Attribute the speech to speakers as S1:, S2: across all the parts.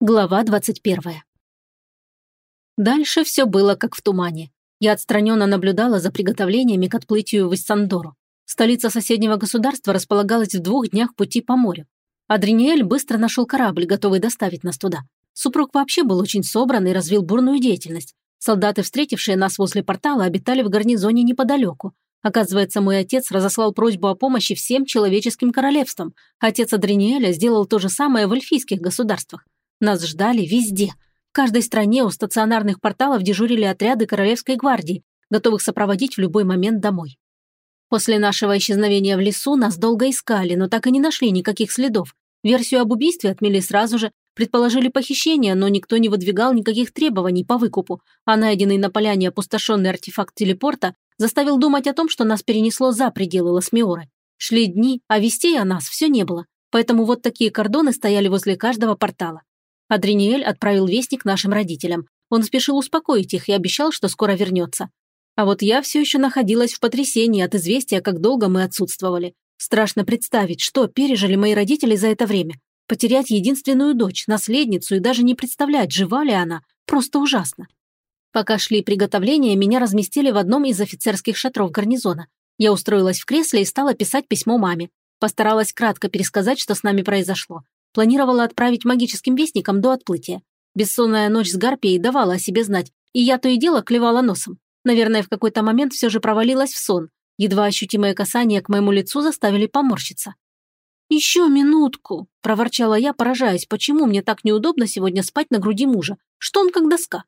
S1: Глава 21. Дальше все было как в тумане. Я отстраненно наблюдала за приготовлениями к отплытию в Иссандору. Столица соседнего государства располагалась в двух днях пути по морю. Адриниэль быстро нашел корабль, готовый доставить нас туда. Супруг вообще был очень собран и развил бурную деятельность. Солдаты, встретившие нас возле портала, обитали в гарнизоне неподалеку. Оказывается, мой отец разослал просьбу о помощи всем человеческим королевствам. Отец Адриниэля сделал то же самое в эльфийских государствах. Нас ждали везде. В каждой стране у стационарных порталов дежурили отряды Королевской гвардии, готовых сопроводить в любой момент домой. После нашего исчезновения в лесу нас долго искали, но так и не нашли никаких следов. Версию об убийстве отмели сразу же, предположили похищение, но никто не выдвигал никаких требований по выкупу, а найденный на поляне опустошенный артефакт телепорта заставил думать о том, что нас перенесло за пределы Ласмиоры. Шли дни, а вестей о нас все не было, поэтому вот такие кордоны стояли возле каждого портала. Адриниэль отправил вестник нашим родителям. Он спешил успокоить их и обещал, что скоро вернется. А вот я все еще находилась в потрясении от известия, как долго мы отсутствовали. Страшно представить, что пережили мои родители за это время. Потерять единственную дочь, наследницу и даже не представлять, жива ли она, просто ужасно. Пока шли приготовления, меня разместили в одном из офицерских шатров гарнизона. Я устроилась в кресле и стала писать письмо маме. Постаралась кратко пересказать, что с нами произошло. Планировала отправить магическим вестником до отплытия. Бессонная ночь с Гарпией давала о себе знать, и я то и дело клевала носом. Наверное, в какой-то момент все же провалилась в сон. Едва ощутимое касание к моему лицу заставили поморщиться. «Еще минутку», – проворчала я, поражаясь, почему мне так неудобно сегодня спать на груди мужа. Что он как доска?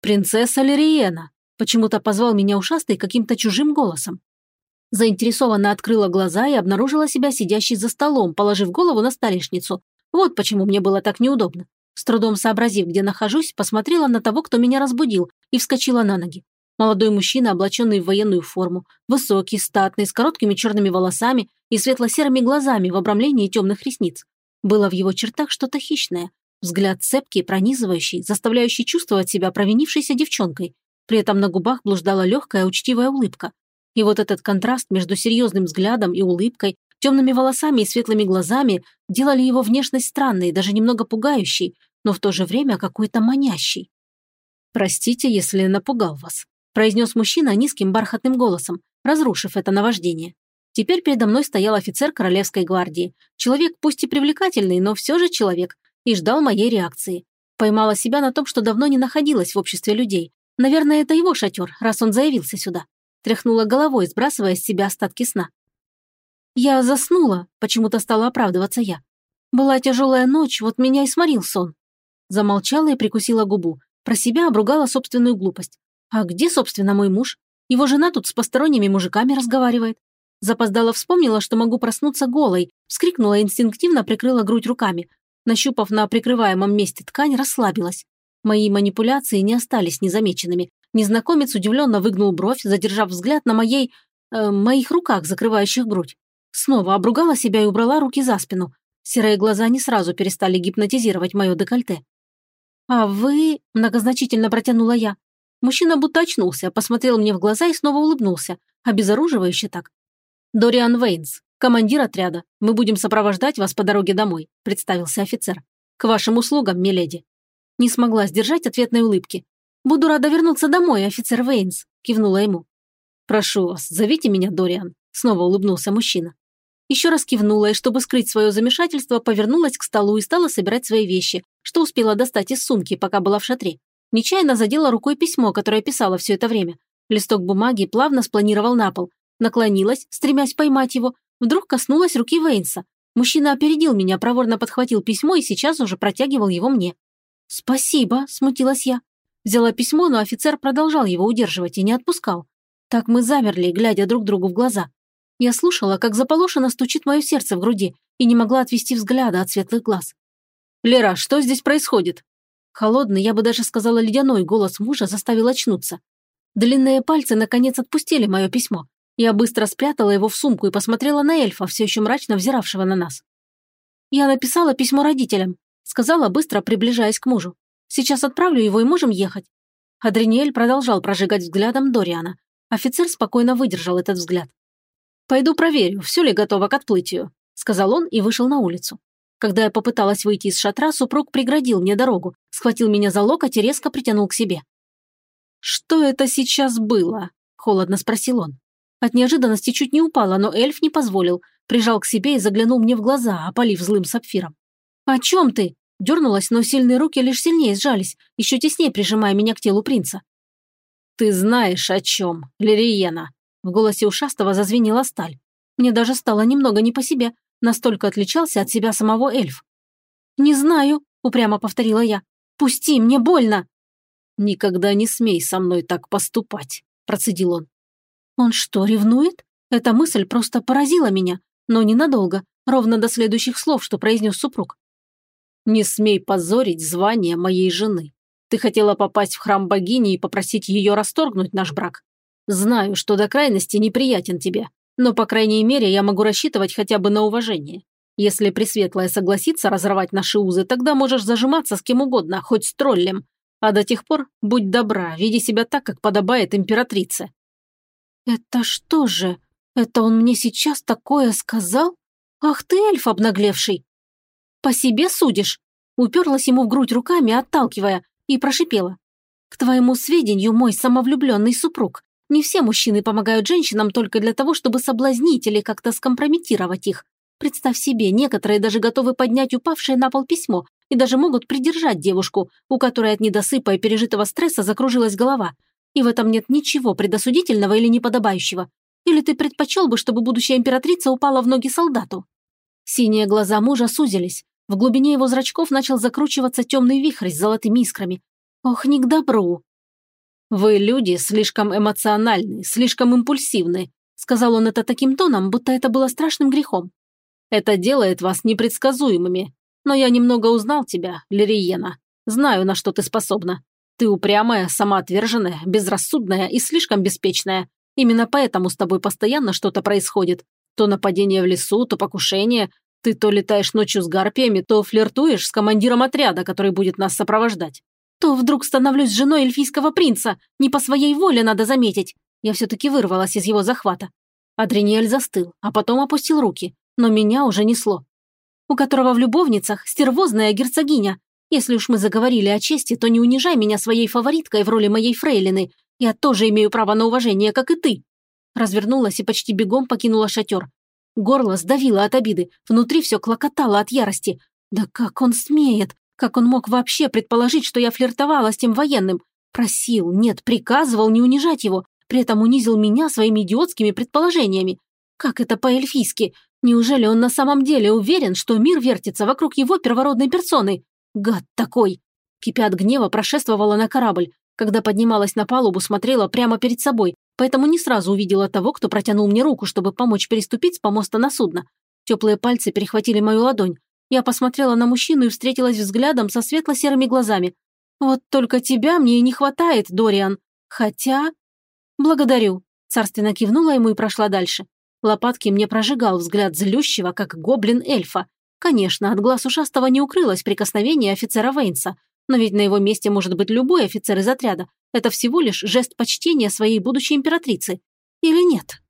S1: «Принцесса Лириена», – почему-то позвал меня ушастый каким-то чужим голосом. Заинтересованно открыла глаза и обнаружила себя сидящей за столом, положив голову на столешницу. Вот почему мне было так неудобно. С трудом сообразив, где нахожусь, посмотрела на того, кто меня разбудил, и вскочила на ноги. Молодой мужчина, облаченный в военную форму, высокий, статный, с короткими черными волосами и светло-серыми глазами в обрамлении темных ресниц. Было в его чертах что-то хищное. Взгляд цепкий, пронизывающий, заставляющий чувствовать себя провинившейся девчонкой. При этом на губах блуждала легкая, учтивая улыбка. И вот этот контраст между серьезным взглядом и улыбкой, темными волосами и светлыми глазами делали его внешность странной, даже немного пугающей, но в то же время какой-то манящей. «Простите, если напугал вас», – произнес мужчина низким бархатным голосом, разрушив это наваждение. Теперь передо мной стоял офицер Королевской гвардии. Человек пусть и привлекательный, но все же человек, и ждал моей реакции. Поймала себя на том, что давно не находилась в обществе людей. Наверное, это его шатер, раз он заявился сюда. Тряхнула головой, сбрасывая с себя остатки сна. «Я заснула», – почему-то стала оправдываться я. «Была тяжелая ночь, вот меня и сморил сон». Замолчала и прикусила губу. Про себя обругала собственную глупость. А где, собственно, мой муж? Его жена тут с посторонними мужиками разговаривает. Запоздала вспомнила, что могу проснуться голой, вскрикнула и инстинктивно прикрыла грудь руками. Нащупав на прикрываемом месте ткань, расслабилась. Мои манипуляции не остались незамеченными. Незнакомец удивленно выгнул бровь, задержав взгляд на моей... Э, моих руках, закрывающих грудь. Снова обругала себя и убрала руки за спину. Серые глаза не сразу перестали гипнотизировать мое декольте. «А вы...» – многозначительно протянула я. Мужчина будто очнулся, посмотрел мне в глаза и снова улыбнулся, обезоруживающе так. «Дориан Вейнс, командир отряда. Мы будем сопровождать вас по дороге домой», – представился офицер. «К вашим услугам, миледи». Не смогла сдержать ответной улыбки. «Буду рада вернуться домой, офицер Вейнс», – кивнула ему. «Прошу вас, зовите меня Дориан», – снова улыбнулся мужчина. Еще раз кивнула и, чтобы скрыть свое замешательство, повернулась к столу и стала собирать свои вещи, что успела достать из сумки, пока была в шатре. Нечаянно задела рукой письмо, которое писала все это время. Листок бумаги плавно спланировал на пол. Наклонилась, стремясь поймать его. Вдруг коснулась руки Вейнса. Мужчина опередил меня, проворно подхватил письмо и сейчас уже протягивал его мне. «Спасибо», – смутилась я. Взяла письмо, но офицер продолжал его удерживать и не отпускал. Так мы замерли, глядя друг другу в глаза. Я слушала, как заполошено стучит мое сердце в груди, и не могла отвести взгляда от светлых глаз. «Лера, что здесь происходит?» Холодный, я бы даже сказала ледяной голос мужа заставил очнуться. Длинные пальцы наконец отпустили мое письмо. Я быстро спрятала его в сумку и посмотрела на эльфа, все еще мрачно взиравшего на нас. «Я написала письмо родителям», — сказала, быстро приближаясь к мужу. Сейчас отправлю его и можем ехать». Адриниэль продолжал прожигать взглядом Дориана. Офицер спокойно выдержал этот взгляд. «Пойду проверю, все ли готово к отплытию», – сказал он и вышел на улицу. Когда я попыталась выйти из шатра, супруг преградил мне дорогу, схватил меня за локоть и резко притянул к себе. «Что это сейчас было?» – холодно спросил он. От неожиданности чуть не упала, но эльф не позволил, прижал к себе и заглянул мне в глаза, опалив злым сапфиром. «О чем ты?» – дернулась, но сильные руки лишь сильнее сжались, еще теснее прижимая меня к телу принца.
S2: «Ты знаешь, о чем, Лириена?» В голосе ушастого зазвенела сталь. Мне даже стало немного не по себе, настолько отличался от себя самого эльф.
S1: «Не знаю», – упрямо повторила я. «Пусти, мне больно!»
S2: «Никогда не смей со мной так поступать», – процедил он.
S1: Он что, ревнует? Эта мысль просто поразила меня, но ненадолго, ровно до следующих слов, что произнес супруг.
S2: «Не смей позорить звание моей жены. Ты хотела попасть в храм богини и попросить ее расторгнуть наш брак. Знаю, что до крайности неприятен тебе, но, по крайней мере, я могу рассчитывать хотя бы на уважение. Если Пресветлая согласится разорвать наши узы, тогда можешь зажиматься с кем угодно, хоть с троллем. А до тех пор будь добра, веди себя так, как подобает императрице».
S1: «Это что же? Это он мне сейчас такое сказал? Ах ты, эльф обнаглевший!» «По себе судишь?» Уперлась ему в грудь руками, отталкивая, и прошипела. «К твоему сведению, мой самовлюбленный супруг, не все мужчины помогают женщинам только для того, чтобы соблазнить или как-то скомпрометировать их. Представь себе, некоторые даже готовы поднять упавшее на пол письмо и даже могут придержать девушку, у которой от недосыпа и пережитого стресса закружилась голова. И в этом нет ничего предосудительного или неподобающего. Или ты предпочел бы, чтобы будущая императрица упала в ноги солдату?» Синие глаза мужа сузились. В глубине его зрачков начал закручиваться темный вихрь с золотыми искрами. «Ох, не к добру!»
S2: «Вы, люди, слишком эмоциональны, слишком импульсивны», сказал он это таким тоном, будто это было страшным грехом. «Это делает вас непредсказуемыми. Но я немного узнал тебя, Лириена. Знаю, на что ты способна. Ты упрямая, самоотверженная, безрассудная и слишком беспечная. Именно поэтому с тобой постоянно что-то происходит. То нападение в лесу, то покушение. Ты то летаешь ночью с гарпиями, то флиртуешь с командиром отряда, который будет нас сопровождать
S1: то вдруг становлюсь женой эльфийского принца. Не по своей воле, надо заметить. Я все-таки вырвалась из его захвата. Адриниэль застыл, а потом опустил руки, но меня уже несло. У которого в любовницах стервозная герцогиня. Если уж мы заговорили о чести, то не унижай меня своей фавориткой в роли моей фрейлины. Я тоже имею право на уважение, как и ты. Развернулась и почти бегом покинула шатер. Горло сдавило от обиды, внутри все клокотало от ярости. Да как он смеет? Как он мог вообще предположить, что я флиртовала с тем военным? Просил, нет, приказывал не унижать его, при этом унизил меня своими идиотскими предположениями. Как это по-эльфийски? Неужели он на самом деле уверен, что мир вертится вокруг его первородной персоны? Гад такой! Кипя от гнева, прошествовала на корабль. Когда поднималась на палубу, смотрела прямо перед собой, поэтому не сразу увидела того, кто протянул мне руку, чтобы помочь переступить с помоста на судно. Теплые пальцы перехватили мою ладонь, я посмотрела на мужчину и встретилась взглядом со светло-серыми глазами. «Вот только тебя мне и не хватает, Дориан. Хотя...» «Благодарю», – царственно кивнула ему и прошла дальше. Лопатки мне прожигал взгляд злющего, как гоблин-эльфа. Конечно, от глаз ушастого не укрылось прикосновение офицера Вейнса, но ведь на его месте может быть любой офицер из отряда. Это всего лишь жест почтения своей будущей императрицы. Или нет?